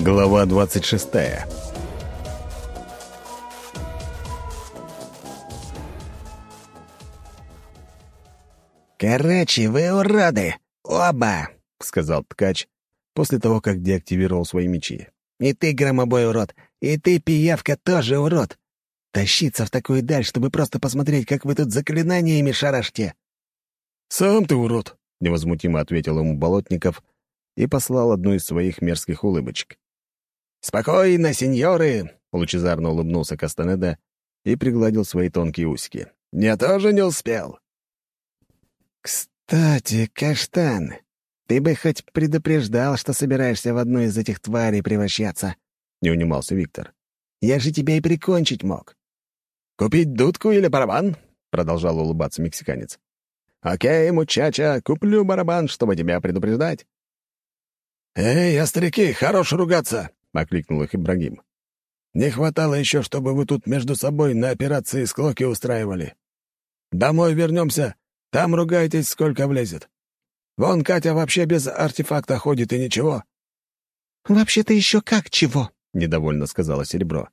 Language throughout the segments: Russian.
Глава 26 «Короче, вы уроды! Оба!» — сказал ткач после того, как деактивировал свои мечи. «И ты, громобой, урод! И ты, пиявка, тоже урод! Тащиться в такую даль, чтобы просто посмотреть, как вы тут заклинаниями шарашьте!» «Сам ты урод!» — невозмутимо ответил ему Болотников и послал одну из своих мерзких улыбочек. «Спокойно, сеньоры!» — лучезарно улыбнулся Кастанеда и пригладил свои тонкие усики. «Я тоже не успел!» «Кстати, Каштан, ты бы хоть предупреждал, что собираешься в одну из этих тварей превращаться!» — не унимался Виктор. «Я же тебя и прикончить мог!» «Купить дудку или барабан?» — продолжал улыбаться мексиканец. «Окей, мучача, куплю барабан, чтобы тебя предупреждать». «Эй, старики, хорош ругаться!» — окликнул их Ибрагим. «Не хватало еще, чтобы вы тут между собой на операции склоки устраивали. Домой вернемся, там ругайтесь, сколько влезет. Вон Катя вообще без артефакта ходит и ничего». «Вообще-то еще как чего», — недовольно сказала Серебро.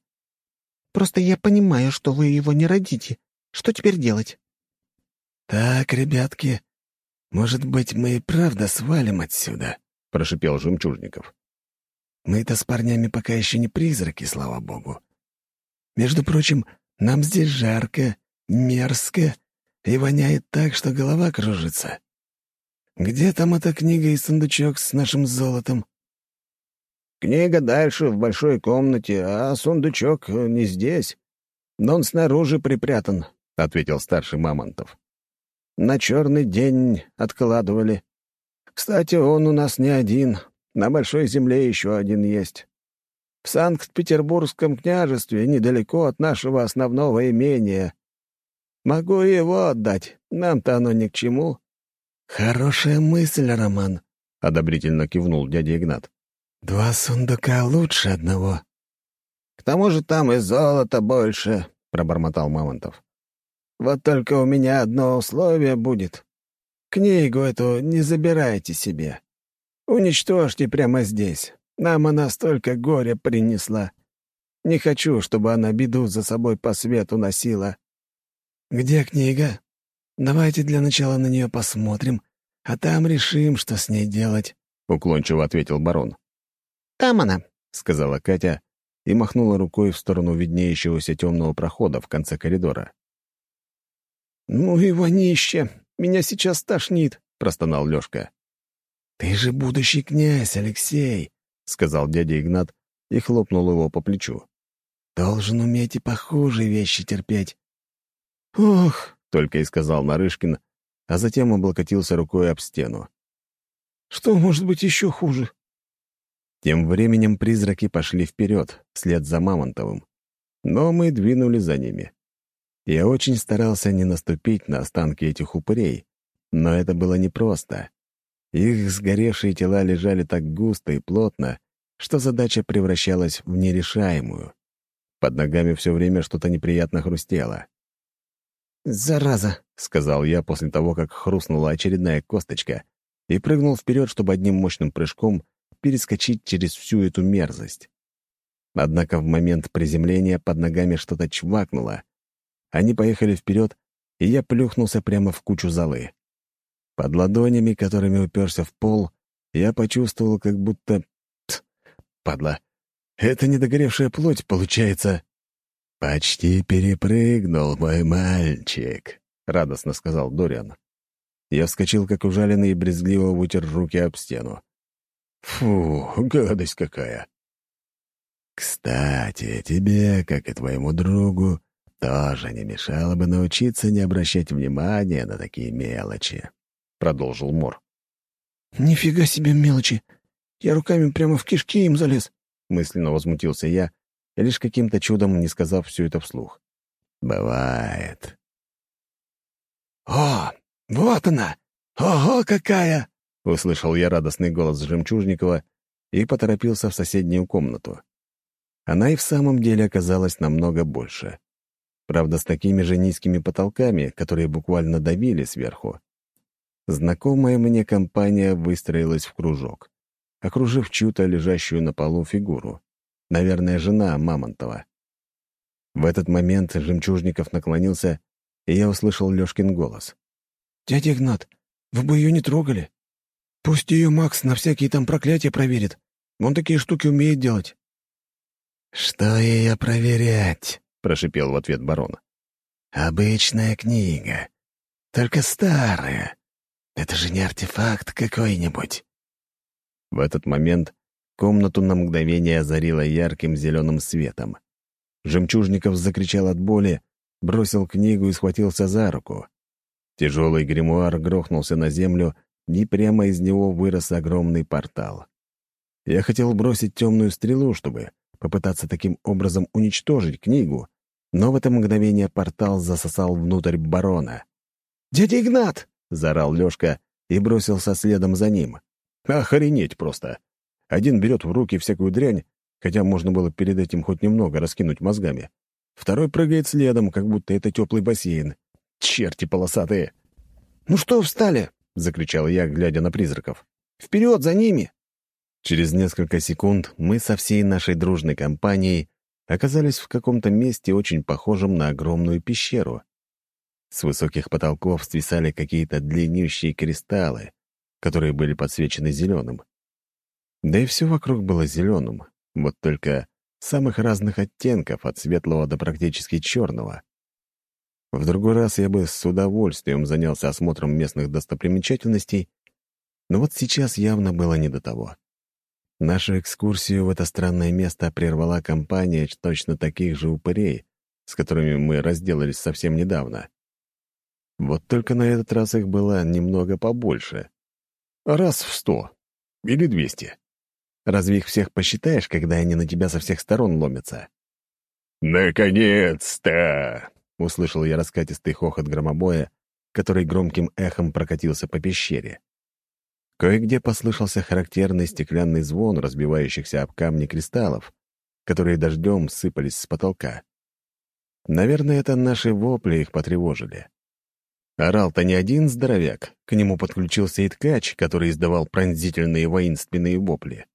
«Просто я понимаю, что вы его не родите. Что теперь делать?» «Так, ребятки, может быть, мы и правда свалим отсюда?» — прошипел Жемчужников. «Мы-то с парнями пока еще не призраки, слава богу. Между прочим, нам здесь жарко, мерзко и воняет так, что голова кружится. Где там эта книга и сундучок с нашим золотом?» «Книга дальше, в большой комнате, а сундучок не здесь. Но он снаружи припрятан», — ответил старший Мамонтов. На черный день откладывали. Кстати, он у нас не один. На Большой Земле еще один есть. В Санкт-Петербургском княжестве, недалеко от нашего основного имения. Могу его отдать. Нам-то оно ни к чему». «Хорошая мысль, Роман», — одобрительно кивнул дядя Игнат. «Два сундука лучше одного». «К тому же там и золота больше», — пробормотал Мамонтов. Вот только у меня одно условие будет. Книгу эту не забирайте себе. Уничтожьте прямо здесь. Нам она столько горя принесла. Не хочу, чтобы она беду за собой по свету носила». «Где книга? Давайте для начала на нее посмотрим, а там решим, что с ней делать», — уклончиво ответил барон. «Там она», — сказала Катя и махнула рукой в сторону виднеющегося темного прохода в конце коридора. «Ну и вонище! Меня сейчас тошнит!» — простонал Лёшка. «Ты же будущий князь, Алексей!» — сказал дядя Игнат и хлопнул его по плечу. «Должен уметь и похуже вещи терпеть». «Ох!» — только и сказал Нарышкин, а затем облокотился рукой об стену. «Что может быть еще хуже?» Тем временем призраки пошли вперед, вслед за Мамонтовым. Но мы двинули за ними. Я очень старался не наступить на останки этих упырей, но это было непросто. Их сгоревшие тела лежали так густо и плотно, что задача превращалась в нерешаемую. Под ногами все время что-то неприятно хрустело. «Зараза!» — сказал я после того, как хрустнула очередная косточка и прыгнул вперед, чтобы одним мощным прыжком перескочить через всю эту мерзость. Однако в момент приземления под ногами что-то чвакнуло, они поехали вперед, и я плюхнулся прямо в кучу золы. Под ладонями, которыми уперся в пол, я почувствовал, как будто... Тс, падла. Это недогоревшая плоть, получается. «Почти перепрыгнул мой мальчик», — радостно сказал Дориан. Я вскочил, как ужаленный, и брезгливо вытер руки об стену. «Фу, гадость какая!» «Кстати, тебе, как и твоему другу, тоже не мешало бы научиться не обращать внимания на такие мелочи», — продолжил Мор. «Нифига себе мелочи! Я руками прямо в кишки им залез!» — мысленно возмутился я, лишь каким-то чудом не сказав все это вслух. «Бывает». «О, вот она! Ого, какая!» — услышал я радостный голос Жемчужникова и поторопился в соседнюю комнату. Она и в самом деле оказалась намного больше. Правда, с такими же низкими потолками, которые буквально давили сверху. Знакомая мне компания выстроилась в кружок. окружив чью-то лежащую на полу фигуру. Наверное, жена Мамонтова. В этот момент Жемчужников наклонился, и я услышал Лёшкин голос. «Дядя Игнат, вы бы ее не трогали. Пусть ее Макс на всякие там проклятия проверит. Он такие штуки умеет делать». «Что ее проверять?» — прошипел в ответ барон. «Обычная книга. Только старая. Это же не артефакт какой-нибудь». В этот момент комнату на мгновение озарило ярким зеленым светом. Жемчужников закричал от боли, бросил книгу и схватился за руку. Тяжелый гримуар грохнулся на землю, и прямо из него вырос огромный портал. Я хотел бросить темную стрелу, чтобы попытаться таким образом уничтожить книгу, но в это мгновение портал засосал внутрь барона. «Дядя Игнат!» — заорал Лёшка и бросился следом за ним. Охренеть просто! Один берет в руки всякую дрянь, хотя можно было перед этим хоть немного раскинуть мозгами. Второй прыгает следом, как будто это теплый бассейн. Черти полосатые! «Ну что встали?» — закричал я, глядя на призраков. «Вперед, за ними!» Через несколько секунд мы со всей нашей дружной компанией оказались в каком-то месте, очень похожем на огромную пещеру. С высоких потолков свисали какие-то длиннющие кристаллы, которые были подсвечены зеленым. Да и все вокруг было зеленым, вот только самых разных оттенков, от светлого до практически черного. В другой раз я бы с удовольствием занялся осмотром местных достопримечательностей, но вот сейчас явно было не до того. Нашу экскурсию в это странное место прервала компания точно таких же упырей, с которыми мы разделались совсем недавно. Вот только на этот раз их было немного побольше. Раз в сто. Или двести. Разве их всех посчитаешь, когда они на тебя со всех сторон ломятся? «Наконец-то!» — услышал я раскатистый хохот громобоя, который громким эхом прокатился по пещере. Кое-где послышался характерный стеклянный звон разбивающихся об камни кристаллов, которые дождем сыпались с потолка. Наверное, это наши вопли их потревожили. Орал-то не один здоровяк, к нему подключился и ткач, который издавал пронзительные воинственные вопли.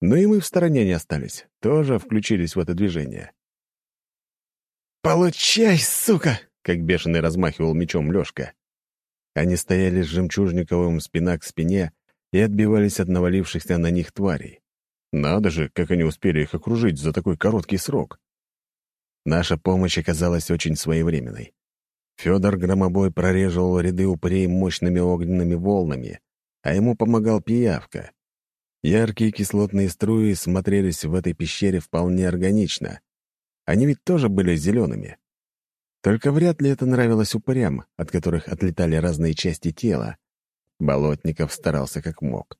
Но и мы в стороне не остались, тоже включились в это движение. «Получай, сука!» — как бешеный размахивал мечом Лёшка. Они стояли с Жемчужниковым спина к спине и отбивались от навалившихся на них тварей. Надо же, как они успели их окружить за такой короткий срок. Наша помощь оказалась очень своевременной. Федор Громобой прореживал ряды упырей мощными огненными волнами, а ему помогал пиявка. Яркие кислотные струи смотрелись в этой пещере вполне органично. Они ведь тоже были зелеными. Только вряд ли это нравилось упырям, от которых отлетали разные части тела. Болотников старался как мог.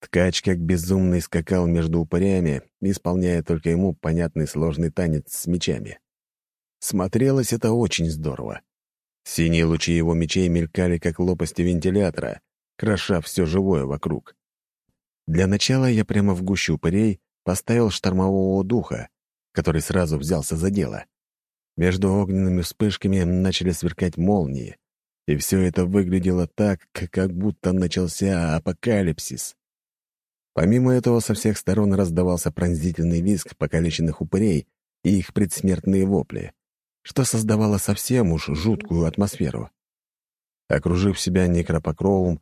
Ткач как безумный скакал между упырями, исполняя только ему понятный сложный танец с мечами. Смотрелось это очень здорово. Синие лучи его мечей мелькали, как лопасти вентилятора, кроша все живое вокруг. Для начала я прямо в гущу упырей поставил штормового духа, который сразу взялся за дело. Между огненными вспышками начали сверкать молнии, и все это выглядело так, как будто начался апокалипсис. Помимо этого, со всех сторон раздавался пронзительный визг покалеченных упырей и их предсмертные вопли что создавало совсем уж жуткую атмосферу. Окружив себя некропокровом,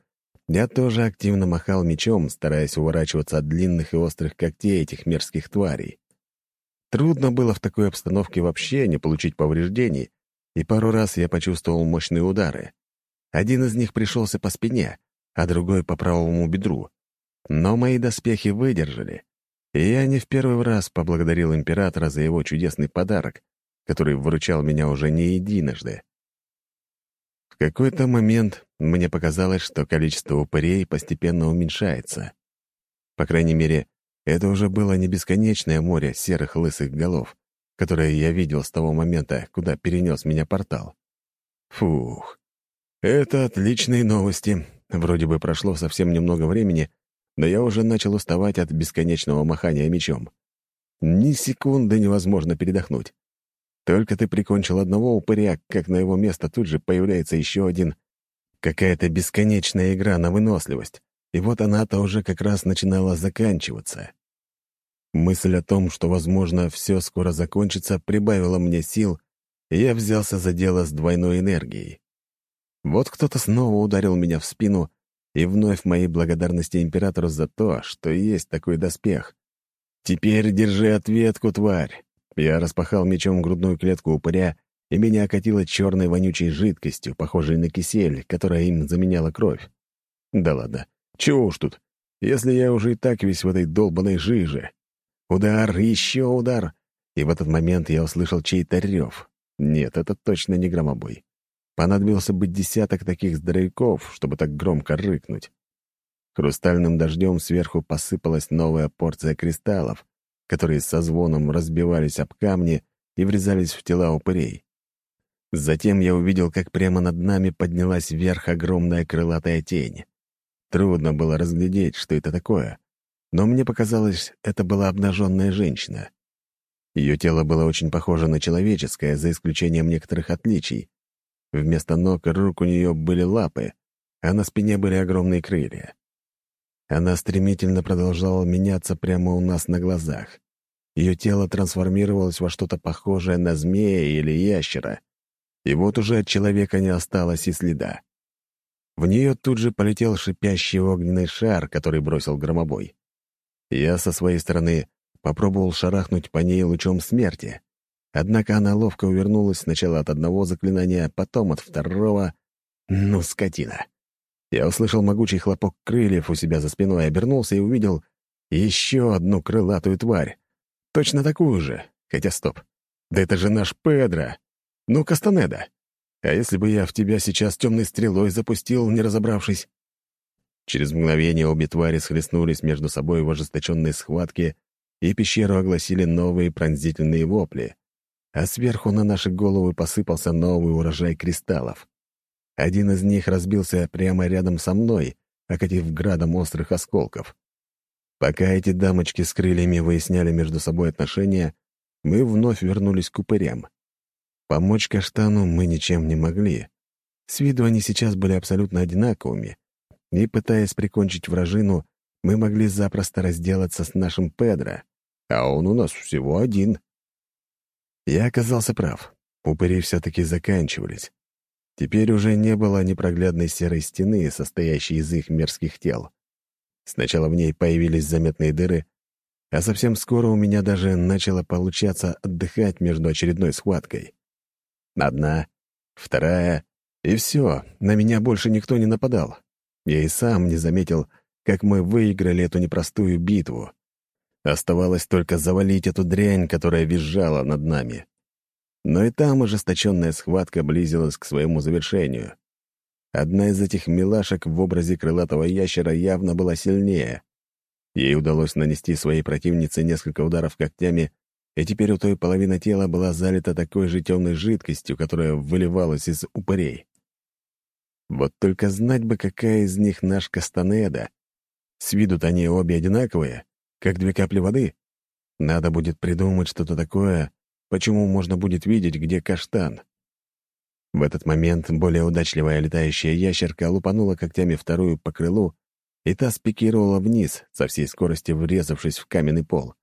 я тоже активно махал мечом, стараясь уворачиваться от длинных и острых когтей этих мерзких тварей. Трудно было в такой обстановке вообще не получить повреждений, и пару раз я почувствовал мощные удары. Один из них пришелся по спине, а другой — по правому бедру. Но мои доспехи выдержали, и я не в первый раз поблагодарил императора за его чудесный подарок, который выручал меня уже не единожды. В какой-то момент мне показалось, что количество упырей постепенно уменьшается. По крайней мере, это уже было не бесконечное море серых лысых голов, которое я видел с того момента, куда перенес меня портал. Фух. Это отличные новости. Вроде бы прошло совсем немного времени, но я уже начал уставать от бесконечного махания мечом. Ни секунды невозможно передохнуть. Только ты прикончил одного упыря, как на его место тут же появляется еще один. Какая-то бесконечная игра на выносливость. и вот она-то уже как раз начинала заканчиваться. Мысль о том, что, возможно, все скоро закончится, прибавила мне сил, и я взялся за дело с двойной энергией. Вот кто-то снова ударил меня в спину, и вновь мои благодарности императору за то, что есть такой доспех. «Теперь держи ответку, тварь!» Я распахал мечом грудную клетку упыря, и меня окатило черной вонючей жидкостью, похожей на кисель, которая им заменяла кровь. Да ладно, чего уж тут, если я уже и так весь в этой долбанной жиже. Удар, еще удар, и в этот момент я услышал чей-то рев. Нет, это точно не громобой. Понадобился бы десяток таких здоровяков, чтобы так громко рыкнуть. Хрустальным дождем сверху посыпалась новая порция кристаллов, которые со звоном разбивались об камни и врезались в тела упырей. Затем я увидел, как прямо над нами поднялась вверх огромная крылатая тень. Трудно было разглядеть, что это такое, но мне показалось, это была обнаженная женщина. Ее тело было очень похоже на человеческое, за исключением некоторых отличий. Вместо ног и рук у нее были лапы, а на спине были огромные крылья. Она стремительно продолжала меняться прямо у нас на глазах. Ее тело трансформировалось во что-то похожее на змея или ящера. И вот уже от человека не осталось и следа. В нее тут же полетел шипящий огненный шар, который бросил громобой. Я со своей стороны попробовал шарахнуть по ней лучом смерти. Однако она ловко увернулась сначала от одного заклинания, потом от второго. Ну, скотина. Я услышал могучий хлопок крыльев у себя за спиной, обернулся и увидел еще одну крылатую тварь. Точно такую же. Хотя стоп. Да это же наш Педро. Ну, Кастанеда. А если бы я в тебя сейчас темной стрелой запустил, не разобравшись? Через мгновение обе твари схлестнулись между собой в ожесточенной схватке, и пещеру огласили новые пронзительные вопли а сверху на наши головы посыпался новый урожай кристаллов. Один из них разбился прямо рядом со мной, окатив градом острых осколков. Пока эти дамочки с крыльями выясняли между собой отношения, мы вновь вернулись к упырям. Помочь каштану мы ничем не могли. С виду они сейчас были абсолютно одинаковыми, и, пытаясь прикончить вражину, мы могли запросто разделаться с нашим Педро, а он у нас всего один. Я оказался прав. Упыри все-таки заканчивались. Теперь уже не было непроглядной серой стены, состоящей из их мерзких тел. Сначала в ней появились заметные дыры, а совсем скоро у меня даже начало получаться отдыхать между очередной схваткой. Одна, вторая, и все, на меня больше никто не нападал. Я и сам не заметил, как мы выиграли эту непростую битву. Оставалось только завалить эту дрянь, которая визжала над нами. Но и там ожесточенная схватка близилась к своему завершению. Одна из этих милашек в образе крылатого ящера явно была сильнее. Ей удалось нанести своей противнице несколько ударов когтями, и теперь у той половина тела была залита такой же темной жидкостью, которая выливалась из упырей. Вот только знать бы, какая из них наш Кастанеда. С виду-то они обе одинаковые, как две капли воды. Надо будет придумать что-то такое, почему можно будет видеть, где каштан. В этот момент более удачливая летающая ящерка лупанула когтями вторую по крылу, и та спикировала вниз, со всей скорости врезавшись в каменный пол.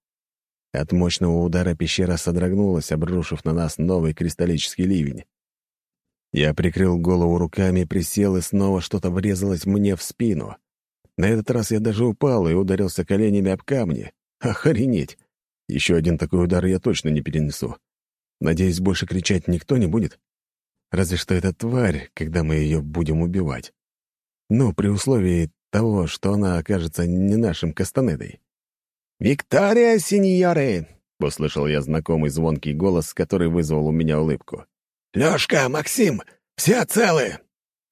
От мощного удара пещера содрогнулась, обрушив на нас новый кристаллический ливень. Я прикрыл голову руками, присел, и снова что-то врезалось мне в спину. На этот раз я даже упал и ударился коленями об камни. Охренеть! Еще один такой удар я точно не перенесу. Надеюсь, больше кричать никто не будет. Разве что эта тварь, когда мы ее будем убивать. Ну, при условии того, что она окажется не нашим Кастанедой. «Виктория, сеньоры!» — услышал я знакомый звонкий голос, который вызвал у меня улыбку. «Лёшка, Максим, все целы!»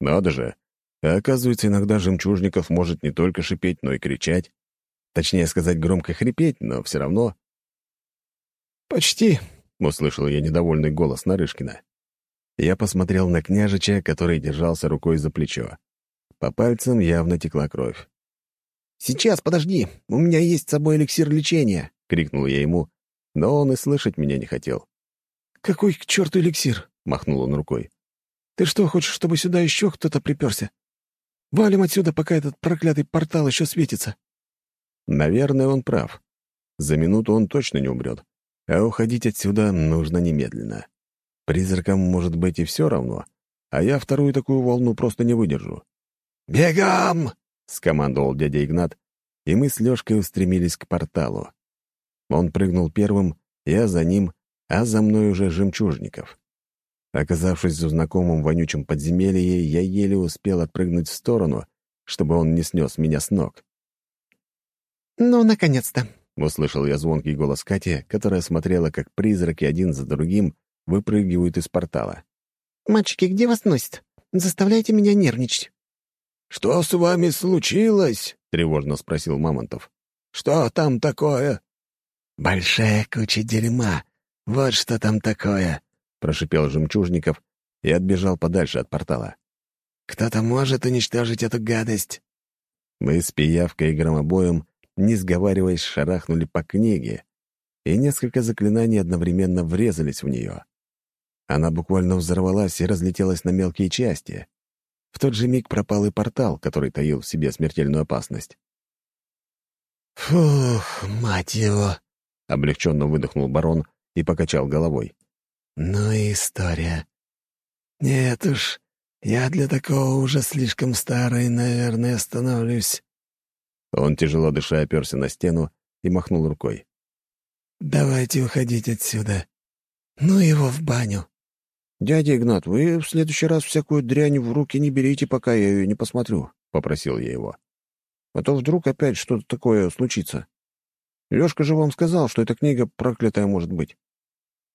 «Надо же! А оказывается, иногда жемчужников может не только шипеть, но и кричать. Точнее сказать, громко хрипеть, но все равно. «Почти», — услышал я недовольный голос Нарышкина. Я посмотрел на княжича, который держался рукой за плечо. По пальцам явно текла кровь. «Сейчас, подожди, у меня есть с собой эликсир лечения», — крикнул я ему, но он и слышать меня не хотел. «Какой к черту эликсир?» — махнул он рукой. «Ты что, хочешь, чтобы сюда еще кто-то приперся?» Валим отсюда, пока этот проклятый портал еще светится». Наверное, он прав. За минуту он точно не умрет. А уходить отсюда нужно немедленно. Призракам может быть и все равно, а я вторую такую волну просто не выдержу. «Бегом!» — скомандовал дядя Игнат, и мы с Лёшкой устремились к порталу. Он прыгнул первым, я за ним, а за мной уже жемчужников. Оказавшись в знакомом вонючем подземелье, я еле успел отпрыгнуть в сторону, чтобы он не снес меня с ног. «Ну, наконец-то!» — услышал я звонкий голос Кати, которая смотрела, как призраки один за другим выпрыгивают из портала. «Мальчики, где вас носит? Заставляете меня нервничать». «Что с вами случилось?» — тревожно спросил Мамонтов. «Что там такое?» «Большая куча дерьма. Вот что там такое», — прошипел Жемчужников и отбежал подальше от портала. «Кто-то может уничтожить эту гадость?» Мы с Пиявкой и Громобоем не сговариваясь, шарахнули по книге, и несколько заклинаний одновременно врезались в нее. Она буквально взорвалась и разлетелась на мелкие части. В тот же миг пропал и портал, который таил в себе смертельную опасность. «Фух, мать его!» — облегченно выдохнул барон и покачал головой. «Ну и история. Нет уж, я для такого уже слишком старый, наверное, становлюсь. Он, тяжело дыша, оперся на стену и махнул рукой. «Давайте уходить отсюда. Ну его в баню». «Дядя Игнат, вы в следующий раз всякую дрянь в руки не берите, пока я ее не посмотрю», — попросил я его. «А то вдруг опять что-то такое случится. Лёшка же вам сказал, что эта книга проклятая может быть».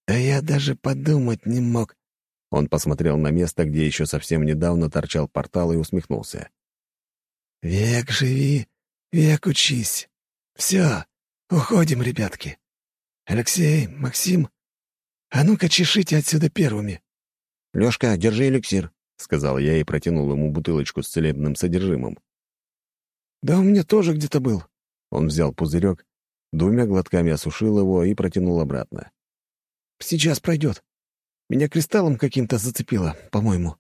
«Да я даже подумать не мог». Он посмотрел на место, где еще совсем недавно торчал портал и усмехнулся. «Век живи, Век учись. Все, уходим, ребятки. Алексей, Максим, а ну-ка чешите отсюда первыми. Лёшка, держи эликсир, — сказал я и протянул ему бутылочку с целебным содержимым. «Да у меня тоже где-то был». Он взял пузырек, двумя глотками осушил его и протянул обратно. «Сейчас пройдет. Меня кристаллом каким-то зацепило, по-моему.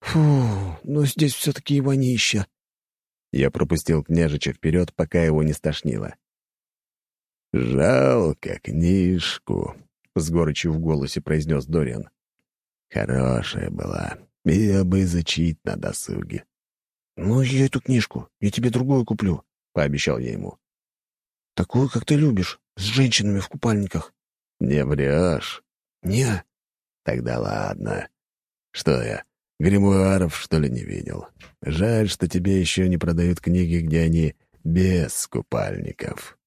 Фу, но здесь все-таки и вонища. Я пропустил княжича вперед, пока его не стошнило. «Жалко книжку», — с горечью в голосе произнес Дориан. «Хорошая была. Ее бы изучить на досуге». «Ну, я эту книжку. Я тебе другую куплю», — пообещал я ему. «Такую, как ты любишь, с женщинами в купальниках». «Не врешь?» «Не». «Тогда ладно. Что я, Гримуаров, что ли, не видел. Жаль, что тебе еще не продают книги, где они без купальников.